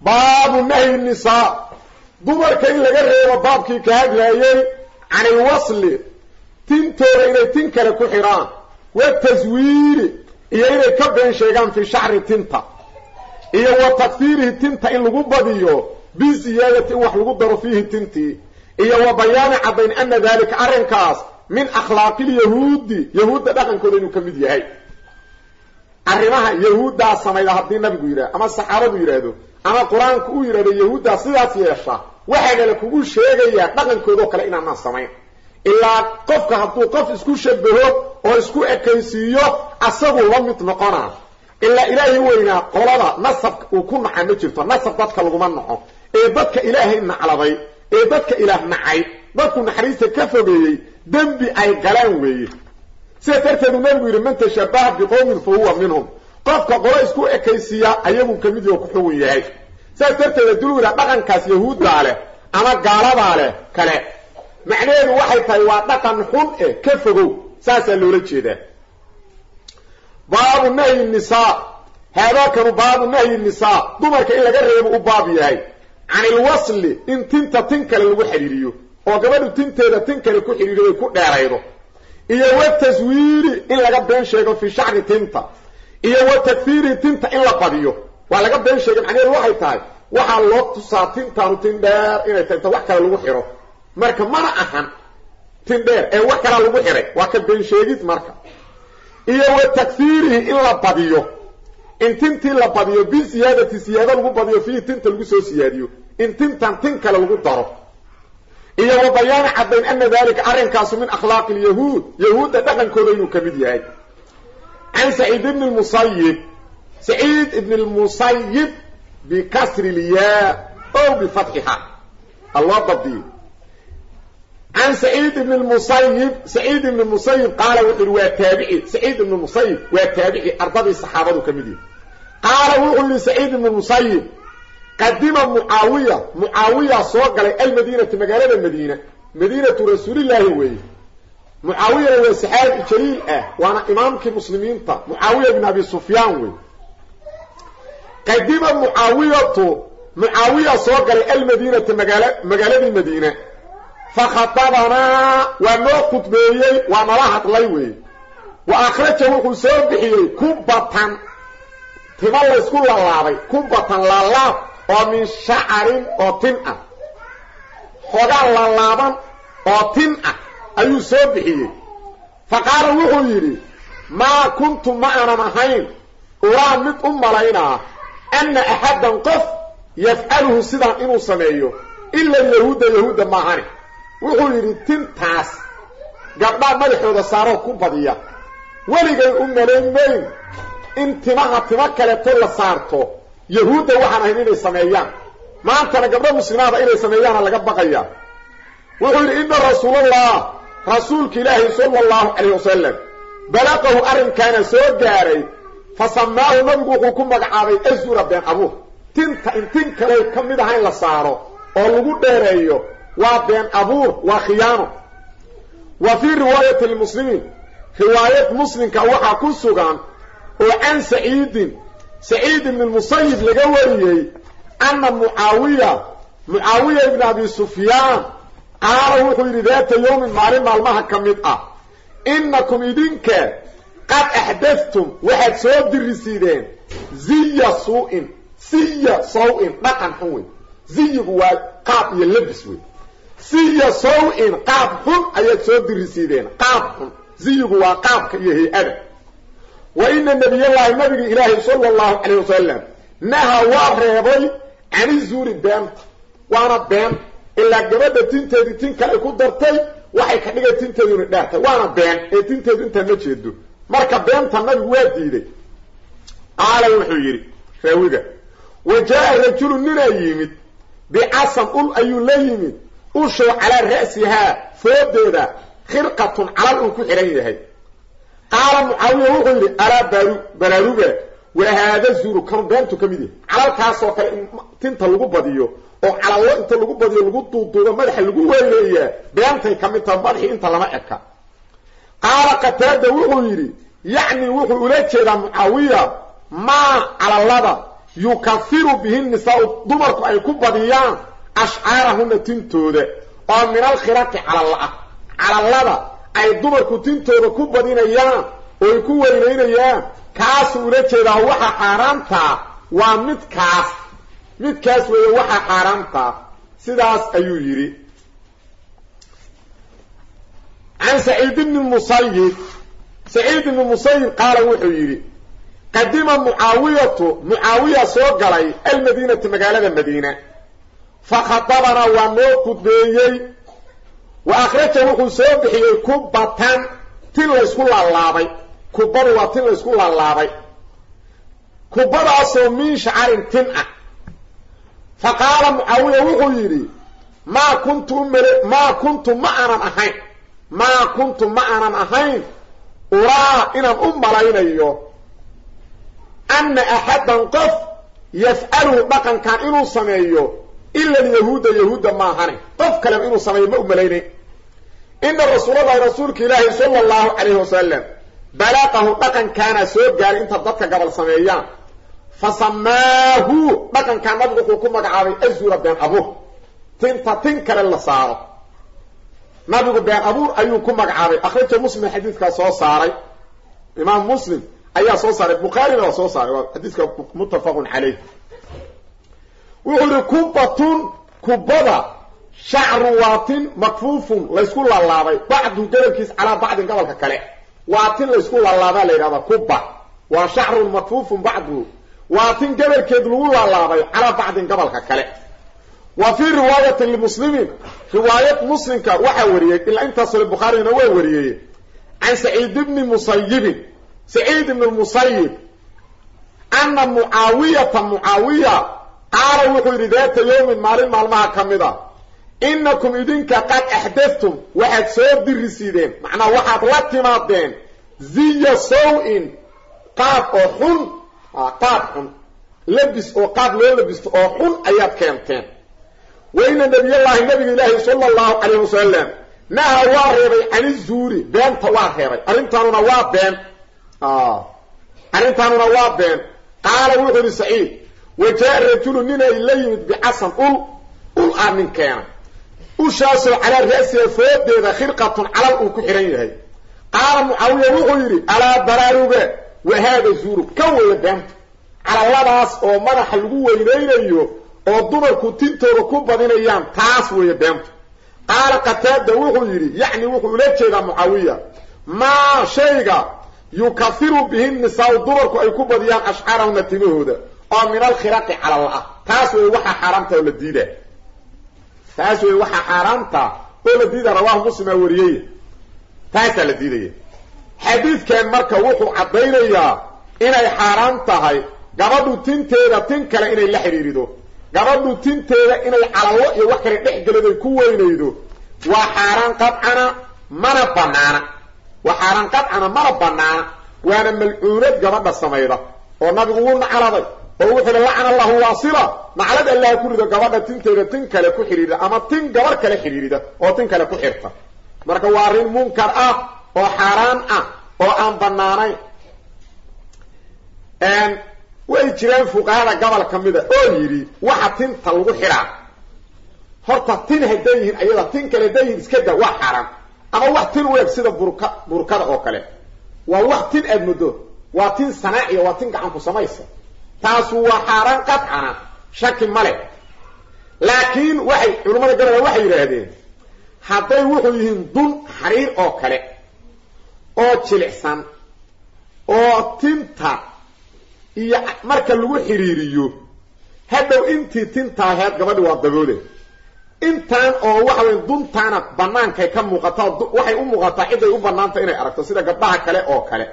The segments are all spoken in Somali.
baabu nahyi nisaa dumarka in laga reebo baabkii ka hadlaayey can ilwasli tintooda inay tin kale ku xidhaan wataswiiri iyo inay ka been sheegaan fii shacri tinta. Iyo wa takfiirihi tinta in lagu badiyo biziyaadati in wax lagu daro fiihi tintii iyo wa bayaani caddayn ana daalika arrinkaas min akhlaaqilyahuudi yahuudda dhaqankooda inuu ka mid yahay. Arrimaha yahuuddaa samayda haddii nabigu yidhah ama saxaabadu yidhaahdo ama qur'aanku uu yidhahdo yahuuddaa sidaas yeesha waxaana la kugu sheegayaa dhaqankoodao kale inaanaan samayn. Ilaa qofka hadduu qof isku shabaho oo isku ekaysiiyo asagu la mid noqonaa. Ilaa ilaahay weynaa qolada nasabka uu ku naca ma jirto nasab dadka laguma naco ee dadka ilaahay nacladay ee dadka ilaah nacay dadku naxariista ka fogeeyey dembi ay galaan weeye. Sidaas darteedu nabigu yidhi man tashabaha biqowmin fa huwa minhum qofka qolo isku ekaysiiya ayaguu ka mid yaho ku xugun yahay. Sidaas darteeda dul yidha dhaqankaas yahuuddaa leh ama gaaladaa leh kale. Macnaheedu waxay tahay waa dhaqan xun eh ka fogow. Saasaa loola jeedaa. Baabu nahyi nisaa haadaakanu baabu nahyi nisaa dumarka in laga reebo u baab yahay. Can ilwasli in tinta tin kale lagu xidhiiriyo oo gabadhu tinteeda tin kale ku xidhiiriyo ay ku dheeraydo. Iyo wa taswiiri in laga been sheego fii shacri tinta iyo wa takfiiri tinta in la badiyo. Waa laga been sheegay macnaheedu waxay tahay waxaa loo tusaa tintaanu tin dheer inay tahay ta wax kale lagu xidho marka mana ahan tin dheer ee wax kalaa lagu xidhay waa ka been sheegid marka. Iyo wa takfiirihi in la badiyo. In tintii la badiyo bisiyaadati siyaado lagu badiyo fiihi tinta lagu soo siyaadiyo. In tintan tin kale lagu daro. Iyo wa bayaani caddayn ana dalika arrinkaasu min akhlaaqi lyahuud yahuudda dhaqankooda inuu ka mid yahay can saciid ibni lmusayib saciid ibni lmusayib bikasri lyaa o bifatxiha alloo dabdiyo can saciid ibni lmusayib saciid ibni musayib qaala wuxuu yihi waa taabici saciid ibni musayib waa taabici ardadii saxaabadu ka mid yihi qaala wuxuu yihi saciid ibni musayib qadima mucaawiya mucaawiya soo galay almadiinati mucaawiyana waa saxaabi jaliil ah waana imaamkii muslimiinta. Mucaawiya bn abi sufyaan wey qadima mucaawiyatu mucaawiya soo galay almadiinata magaala magaaladii madiina fakhatabanaa waa noo khudbeeyey waa nala hadlay weeye wa akhraja wuxuu soo bixiyey kubatan timo laysku laalaabay kubatan laalaab oo min shacarin oo tin ah. Xogaa laalaaban oo tin ah ayuu soo bixiyey. Fa qaala wuxuu yidhi maa kuntu ma aanan ahayn. Uraa mid u malaynaa anna axaddan qof yafcaluhu sidaan inuu sameeyo. Ila yahuudda yahuudda maahani wuxuu yidhi tintaas gabdhaa madaxooda saaroo ku badiya. Weligay u malayn mayn. In timaha timo kaleeto la saarto yahuudda waxaan ahayn inay sameeyaan. Maantana gabdho muslimaada inay sameeyaana laga baqaya wuxuu yidhi ina rasuulallah rasuulka ilaahi sala allahu calayh wasalam balaqahu arrinkaana soo gaaray fa samaahu nabigu wuxuu ku magacaabay azura been abuur tinta in tin kale ka mid aha in la saaro oo lagu dheereeyo waa been abuur waa khiyaano. Wa fii riwaayati lmuslimiin riwaayad muslimka waxaa ku sugan oo can saciidin saciid ibn lmusayib laga wariyey ana mucaawiya mucaawiya ibn abi sufyaan qaala wuxuu yidhi daata yowmin maalin maalmaha ka mid ah. Inakum idinka qad axdadtum waxaad soo dirisiideen. Ziya suu-in siya saw-in dhaqan xun wey ziyigu waa qaab iyo labis wey siya saw-in qaab xun ayaad soo dirisiideen qaab xun. Ziyigu waa qaabka iyo hay'ada. Wa ina nabiyallaahi nabiga ilaahi sala allahu calayh wasalam naha waa reebay cani zuuri beenta waana been ilaa gabadha tinteedii tin kale ku dartay waxay ka dhigay tinteeduna dheertay waana been. Ee tinteedu intaan ma jeedo marka beenta nabigu waa diiday. Qaala wuxuu yidhi raawiga wa jaa rajulu ninaa yimid. Bicasan ul ayuu la yimid. Ushow calaa ra'sihaa foodeeda khirqatun calal uu ku xidhan yahay. Qaala mucaawiya wuxuu yidhi alaa baraaruga waa haada zuru kanu beentu ka mid yahay calalkaasoo kale in tinta lagu badiyo oo calallo inta lagu badiyo lagu duuduubo madaxa lagu weyneeyaa beentay ka mid taha madaxii inta lama eka qaala qataada wuxuu yidhi yacni wuxuu ula jeedaa mucaawiya maa calallada yukafiru bihi nisaau dumarku ay ku badiyaan ashcaarahuna tintooda oo min alkhiraqi calalla calallada ay dumarku tintooda ku badinayaan ooy ku weynaynayaan kaasuu ula jeedaa waxa xaaraamtaa waa midkaas midkaas weeye waxa xaaraamtaa sidaas ayuu yidhi. Can saciid bni musayib saciid ibni musayib qaala wuxuu yidhi qadima mucaawiyatu mucaawiya soo galay almadiinata magaalada madiina. Fakhatabana waa noo khudbeeyey wa akhraja wuxuu soo bixiyey kubatan tin laysku laalaabay kubadu waa tin laysku laalaabay kubadaasoo min shacarin tin ah. Fa qaala mucaawiya wuxuu yidhi maa kuntu umale maa kuntu ma aanan ahayn maa kuntu ma aanan ahayn. Uraa inaan u malaynayo anna axaddan qof yafcaluhu dhaqankan inuu sameeyo ila alyahuuda yahuudda maahane qof kaleba inuu sameeyo ma u malaynay. Ina rasuulallahi rasuulka ilaahi sala allahu calayhi wasalam balaqahu dhaqankaana soo gaaray inta dadka gabal sameeyaan. Fa samaahu dhaqankaa nabigu wuxuu ku magacaabay azura been abuur. Tinta tin kale la saaro. Nabigu been abuur ayuu ku magacaabay. Akhraja muslim xadiidkaa soo saaray. Imaam muslim ayaa soo saaray. Bukhaarina waa soo saaray. Waa xadiiska muttafaqun calayh. Wuxuu yihi kubatun kubada shacru waa tin makfuufun laysku laalaabay bacdu gobolkiis calaa bacdin gobolka kale waa tin laysku laalaabaa la yidhahdaa kuba waa shacrun makfuufun bacdu. Waa tin gobolkeed lagu laalaabay calaa bacdin gobolka kale. Wa fii riwaayatin limuslimiin riwaayad muslimka waxaa wariyey ilaa intaasole bukhaarina waa wariyey can saciid bni musayibin saciid ibn musayib ana mucaawiyata mucaawiya qaala wuxuu yidhi daata yowmin maalin maalmaha ka mid a inakum idinka qad axdadtum waxaad soo dirisiideen. Macnaa waxaad la ziya saw-in. Qaab oo xun. Qaab xun. Labis oo qaab loo labisto oo xun ayaad keenteen. Wa ina nabiyallaahi nabiga ilaahi sala allahu calayh wasalam naha waa reebay cani zuuri. Beenta waa reebay. Arrintaanuna waa been. Arrintaanuna waa been. Qaala wuxuu yidhi saciid wa jaa rajulu ninay la yimid bicasan ul. Ul aa nin keena. Ushaasoo calaa ra'siha foodeeda khirqatun calal uu ku xihan yahay qaala mucaawiya wuxuu yidhi alaa baraaruga wahaada zuuru ka weya beenta calalladaas oo madaxa lagu weynaynayo oo dumarku tintooda ku badinayaan taas weeye beenta qaala qataada wuxuu yidhi yacni wuxuu ula jeedaa mucaawiya maa shayga yukafiru bihi nisaau dumarku ay ku badiyaan ashcaarahuna timahooda oo min alkhiraqi calal ah taas wey waxaa xaaraamta la diida taas wey waxaa xaaraamta oo la diida rawaahu muslimaa wariyey taasaa la diidaya xadiidkan marka wuxuu caddaynayaa inay xaaraam tahay gabadhu tinteeda tin kale inay la xidhiirido gabadhu tinteeda inay calallo iyo wax kale dhex geliday ku weynaydo waa xaaraan qadcana mana banaana waa xaaraan qadcana mana banaana waana malcuunad gabadha samayda oo nabigu wuu nacladay oo wuxuu hi lacana allahu waasila. Naclad allaha ku rido gabadha tinteeda tin kale ku xidhiirida ama tin gabar kale xidhiirida oo tin kale ku xirta marka waa arrin munkar ah oo xaaraan ah oo aan banaanayn way jiraan fuqahada gobol ka mida oo yidhi waxa tinta lagu xidhaa horta tin hadday yihiin ayada tin kale hadday yihiin iska da waa xaaraan. Ama wax tin u eg sida burka burkada oo kale. Waa wax tin aad muddo waa tin sanaaciya waa tin gacanku samaysa. Taasu waa xaaraan qadcana shaki male laakiin waxay culimmada gabola waxay yidhaahdeen hadday wuxuu yihiin dun xariir oo kale oo jilicsan oo tinta iyo marka lagu xidhiiriyo hadhow intii tintaaheed gabadhi waa daboole. Intaan oo waxa wey duntaana bannaankay ka muuqataa waxay u muuqataa ciday u bannaantahay inay aragto sida gabdhaha kale oo kale.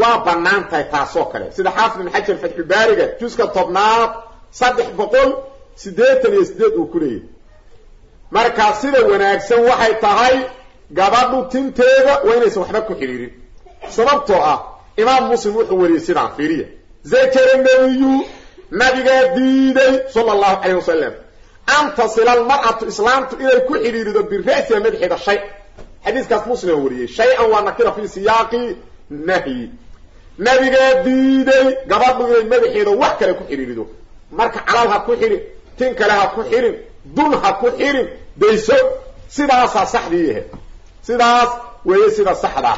Waa bannaan tahay taasoo kale. Sida xaafid ibn xajar fatxulbaariga juska tobnaad saddex boqol siddeetan iyo siddeed uu ku leeyahy markaa sida wanaagsan waxay tahay gabadhu tinteeda waa inaysan waxba ku xidhiirin sababtoo ah imaam muslim wuxuu wariyey sidaan fiiriya. Zakara nebiyu nabigaa diiday sala allahu calayh wasalam an tasila almar'atu islaamtu inay ku xidhiirido bira'siha madaxeeda shay. Xadiiskaas muslima wariyey shay-an waa nakira fii siyaaqi nahyi. Nabigaa diiday gabadhu inay madaxeeda wax kale ku xidhiirido marka calal ha ku xidhin tin kale ha ku xidhin dun ha ku xidhin dayso sidaasaa saxdii ahayd sidaas weeye sida saxdaa